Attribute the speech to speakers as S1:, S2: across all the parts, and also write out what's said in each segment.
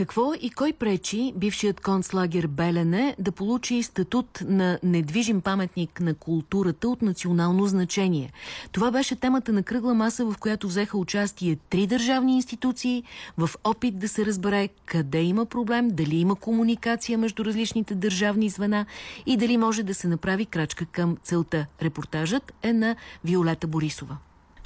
S1: Какво и кой пречи бившият концлагер Белене да получи статут на недвижим паметник на културата от национално значение? Това беше темата на кръгла маса, в която взеха участие три държавни институции в опит да се разбере къде има проблем, дали има комуникация между различните държавни звена и дали може да се направи крачка към целта. Репортажът е на Виолета Борисова.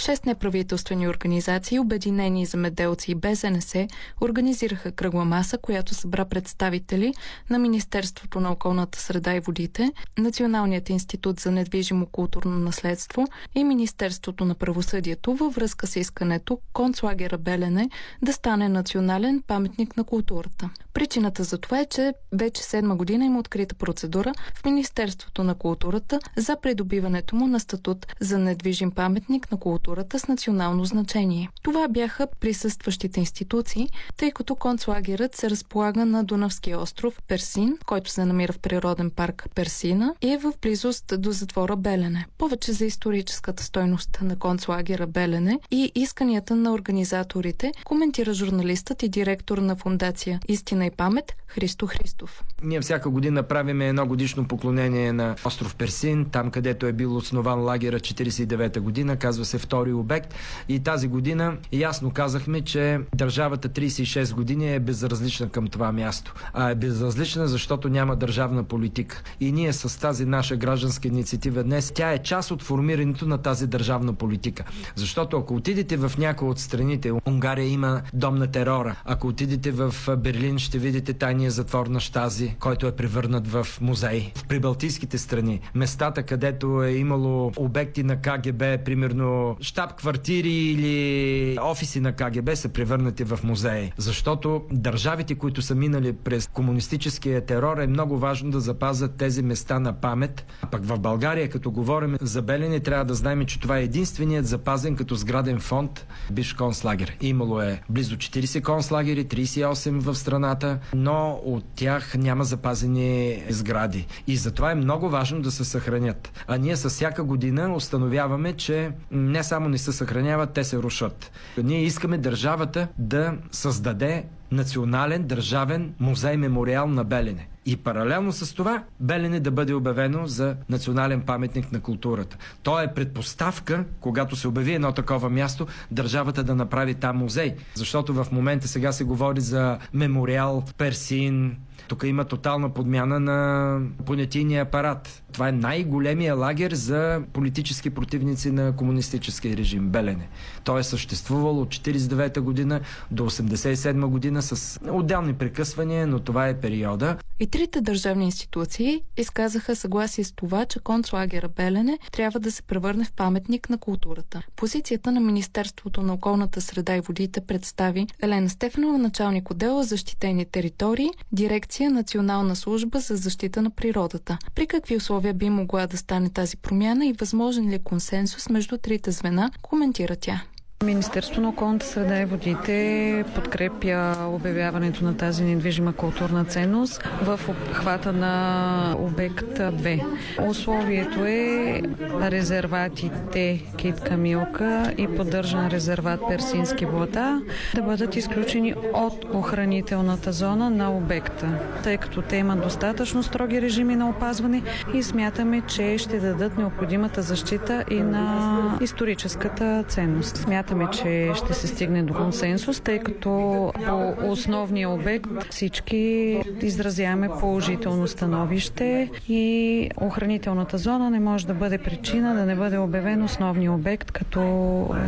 S2: Шест неправителствени организации, обединени земеделци и БЗНС, организираха кръгла маса, която събра представители на Министерството на околната среда и водите, Националният институт за недвижимо културно наследство и Министерството на правосъдието във връзка с искането концлагера Белене да стане национален паметник на културата. Причината за това е, че вече седма година има открита процедура в Министерството на културата за придобиването му на статут за недвижим паметник на културата културата с национално значение. Това бяха присъстващите институции, тъй като концлагерът се разполага на Дунавския остров Персин, който се намира в природен парк Персина и е в близост до затвора Белене. Повече за историческата стойност на концлагера Белене и исканията на организаторите коментира журналистът и директор на фундация Истина и памет Христо Христов.
S3: Ние всяка година правим едно годишно поклонение на остров Персин, там където е бил основан лагера 49-та година, казва се втори обект. И тази година ясно казахме, че държавата 36 години е безразлична към това място. А е безразлична, защото няма държавна политика. И ние с тази наша гражданска инициатива днес, тя е част от формирането на тази държавна политика. Защото ако отидете в някои от страните, Унгария има дом на терора. Ако отидете в Берлин, ще видите тайния затвор на Штази, който е превърнат в музей. В прибалтийските страни, местата, където е имало обекти на КГБ, примерно щаб-квартири или офиси на КГБ са превърнати в музеи. Защото държавите, които са минали през комунистическия терор, е много важно да запазят тези места на памет. А пък в България, като говорим за Белене, трябва да знаем, че това е единственият запазен като сграден фонд биш концлагер. Имало е близо 40 концлагери, 38 в страната, но от тях няма запазени сгради. И затова е много важно да се съхранят. А ние с всяка година установяваме, че не само само не се съхраняват, те се рушат. Ние искаме държавата да създаде национален държавен музей-мемориал на Белене. И паралелно с това Белене да бъде обявено за национален паметник на културата. То е предпоставка, когато се обяви едно такова място, държавата да направи там музей. Защото в момента сега се говори за мемориал Персин, тук има тотална подмяна на понятийния апарат. Това е най-големия лагер за политически противници на комунистическия режим Белене. Той е съществувал от 49 година до 87 година с отделни прекъсвания, но това е периода.
S2: И трите държавни институции изказаха съгласие с това, че концлагера Белене трябва да се превърне в паметник на културата. Позицията на Министерството на околната среда и водите представи Елена Стефанова, началник отдела защитени територии, дирекция Национална служба за защита на природата. При какви условия би могла да стане тази промяна и възможен ли е консенсус между трите звена, коментира тя.
S4: Министерство на околната среда и водите подкрепя обявяването на тази недвижима културна ценност в обхвата на обект 2. Условието е резерватите Китка Милка и поддържан резерват Персински блата да бъдат изключени от охранителната зона на обекта, тъй като те имат достатъчно строги режими на опазване и смятаме, че ще дадат необходимата защита и на историческата ценност. Смятаме смятаме, че ще се стигне до консенсус, тъй като по основния обект всички изразяваме положително становище и охранителната зона не може да бъде причина да не бъде обявен основния обект като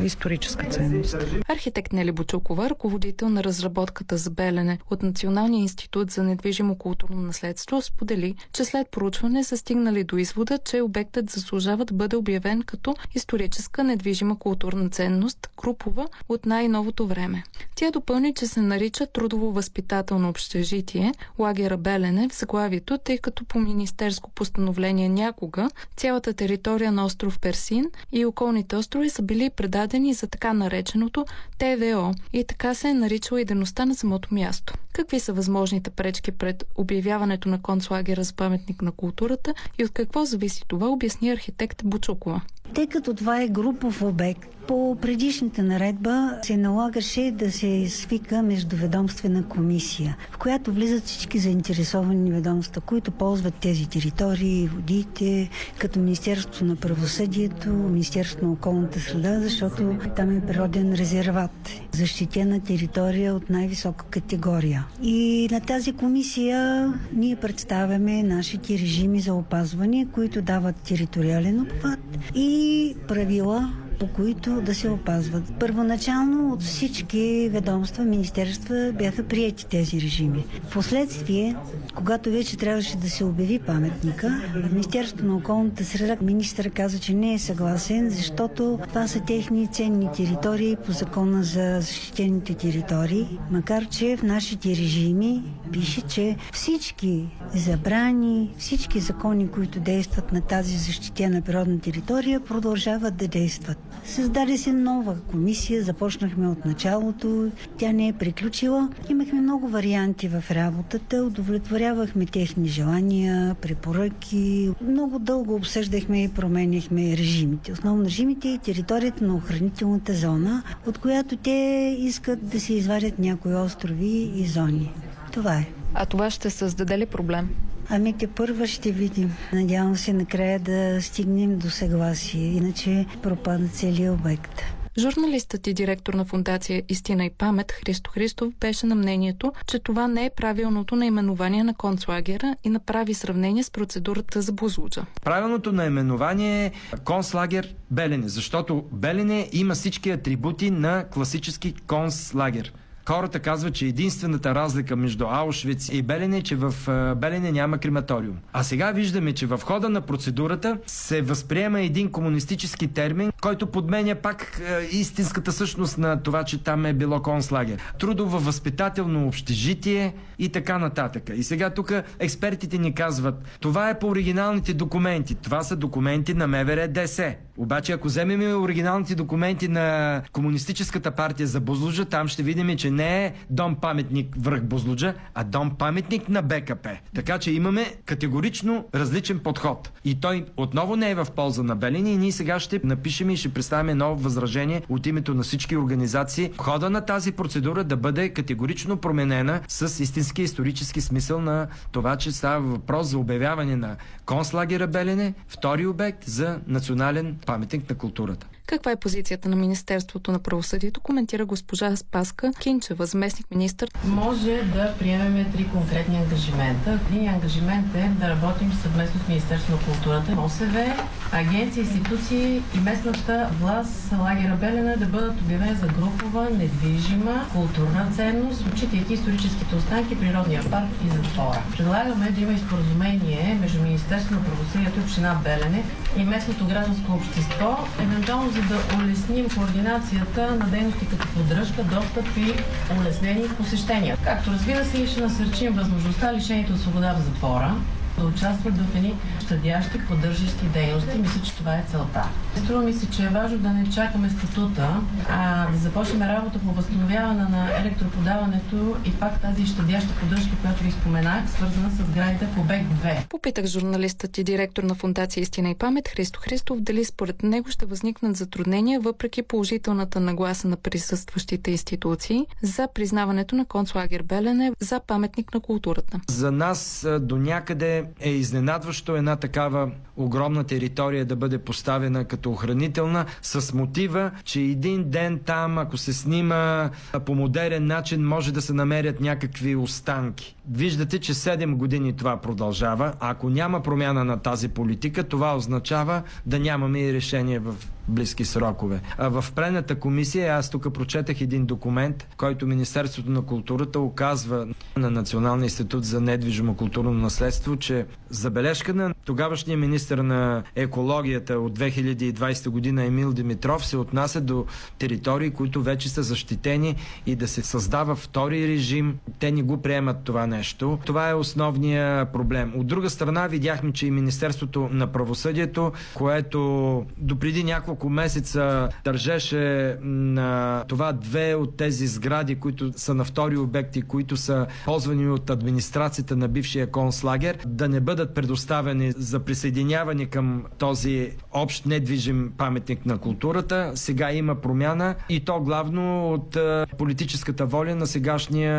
S4: историческа ценност.
S2: Архитект Нели Бочукова, ръководител на разработката за Белене от Националния институт за недвижимо културно наследство, сподели, че след проучване са стигнали до извода, че обектът заслужава да бъде обявен като историческа недвижима културна ценност, Крупова от най-новото време. Тя допълни, че се нарича трудово-възпитателно общежитие лагера Белене в заглавието, тъй като по министерско постановление някога цялата територия на остров Персин и околните острови са били предадени за така нареченото ТВО и така се е наричала и дейността на самото място. Какви са възможните пречки пред обявяването на концлагера за паметник на културата и от какво зависи това, обясни архитект Бучукова.
S5: Тъй като това е групов обект, по предишната наредба се налагаше да се свика междуведомствена комисия, в която влизат всички заинтересовани ведомства, които ползват тези територии, водите, като Министерството на правосъдието, Министерството на околната среда, защото там е природен резерват, защитена територия от най-висока категория. И на тази комисия ние представяме нашите режими за опазване, които дават териториален обхват и правила по които да се опазват. Първоначално от всички ведомства, министерства бяха прияти тези режими. Впоследствие, когато вече трябваше да се обяви паметника, Министерството на околната среда министър каза, че не е съгласен, защото това са техни ценни територии по закона за защитените територии, макар че в нашите режими пише, че всички забрани, всички закони, които действат на тази защитена природна територия, продължават да действат. Създаде се нова комисия, започнахме от началото, тя не е приключила. Имахме много варианти в работата, удовлетворявахме техни желания, препоръки. Много дълго обсъждахме и променяхме режимите. Основно режимите и територията на охранителната зона, от която те искат да се извадят някои острови и зони. Това е.
S2: А това ще създаде ли проблем?
S5: Ами те първа ще видим. Надявам се накрая да стигнем до съгласие, иначе пропада целият обект.
S2: Журналистът и директор на фундация Истина и памет Христо Христов беше на мнението, че това не е правилното наименование на концлагера и направи сравнение с процедурата за Бузлуджа.
S3: Правилното наименование е концлагер Белене, защото Белене има всички атрибути на класически концлагер. Хората казват, че единствената разлика между Аушвиц и Белене е, че в Белене няма крематориум. А сега виждаме, че в хода на процедурата се възприема един комунистически термин, който подменя пак е, истинската същност на това, че там е било концлагер. Трудово възпитателно общежитие и така нататък. И сега тук експертите ни казват, това е по оригиналните документи. Това са документи на МВР ДС. Обаче, ако вземем оригиналните документи на Комунистическата партия за Бузлужа, там ще видим, че не е дом паметник връх Бузлуджа, а дом паметник на БКП. Така че имаме категорично различен подход. И той отново не е в полза на Белини и ние сега ще напишем и ще представим ново възражение от името на всички организации. Хода на тази процедура да бъде категорично променена с истински исторически смисъл на това, че става въпрос за обявяване на концлагера Белене, втори обект за национален паметник на културата.
S2: Каква е позицията на Министерството на правосъдието, коментира госпожа Спаска Кинчева, заместник министър.
S6: Може да приемеме три конкретни ангажимента. Един ангажимент е да работим съвместно с Министерството на културата, ОСВ, агенции, институции и местната власт лагера Белена да бъдат обявени за групова, недвижима, културна ценност, отчитайки историческите останки, природния парк и затвора. Предлагаме да има изпоразумение между Министерството на правосъдието и община Белене и местното гражданско общество, евентуално за да улесним координацията на дейности като поддръжка, достъп и улеснени посещения. Както разбира се, ще насърчим възможността лишените от свобода в затвора да участват в едни щадящи, поддържащи дейности. Мисля, че това е целта. Струва ми се, че е важно да не чакаме статута, а да започнем работа по възстановяване на електроподаването и пак тази щадяща поддръжка, която ви споменах, свързана с градите в обект 2.
S2: Попитах журналистът и директор на фундация Истина и памет Христо Христов дали според него ще възникнат затруднения въпреки положителната нагласа на присъстващите институции за признаването на концлагер Белене за паметник на културата.
S3: За нас до някъде е изненадващо една такава огромна територия да бъде поставена като охранителна с мотива, че един ден там, ако се снима по модерен начин, може да се намерят някакви останки. Виждате, че 7 години това продължава. Ако няма промяна на тази политика, това означава да нямаме и решение в близки срокове. А в прената комисия аз тук прочетах един документ, който Министерството на културата оказва на Националния институт за недвижимо културно наследство, че забележка на тогавашния министр на екологията от 2020 година Емил Димитров се отнася до територии, които вече са защитени и да се създава втори режим. Те ни го приемат това нещо. Това е основния проблем. От друга страна видяхме, че и Министерството на правосъдието, което допреди няколко месеца държеше на това две от тези сгради, които са на втори обекти, които са ползвани от администрацията на бившия концлагер, да не бъдат предоставени за присъединяване към този общ недвижим паметник на културата. Сега има промяна и то главно от политическата воля на сегашния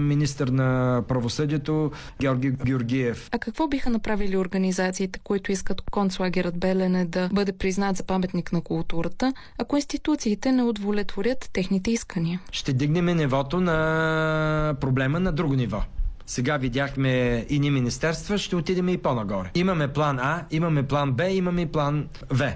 S3: министр на правосъдието Георги Георгиев.
S2: А какво биха направили организациите, които искат концлагерът Белене да бъде признат за паметник на културата, ако институциите не удовлетворят техните искания?
S3: Ще дигнем нивото на проблема на друго ниво. Сега видяхме и ни министерства, ще отидем и по-нагоре. Имаме план А, имаме план Б, имаме и план В.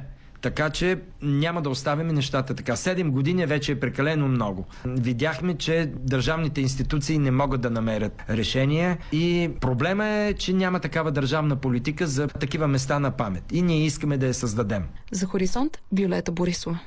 S3: Така че няма да оставяме нещата така. Седем години вече е прекалено много. Видяхме, че държавните институции не могат да намерят решение и проблема е, че няма такава държавна политика за такива места на памет. И ние искаме да я създадем.
S2: За Хоризонт, Виолета Борисова.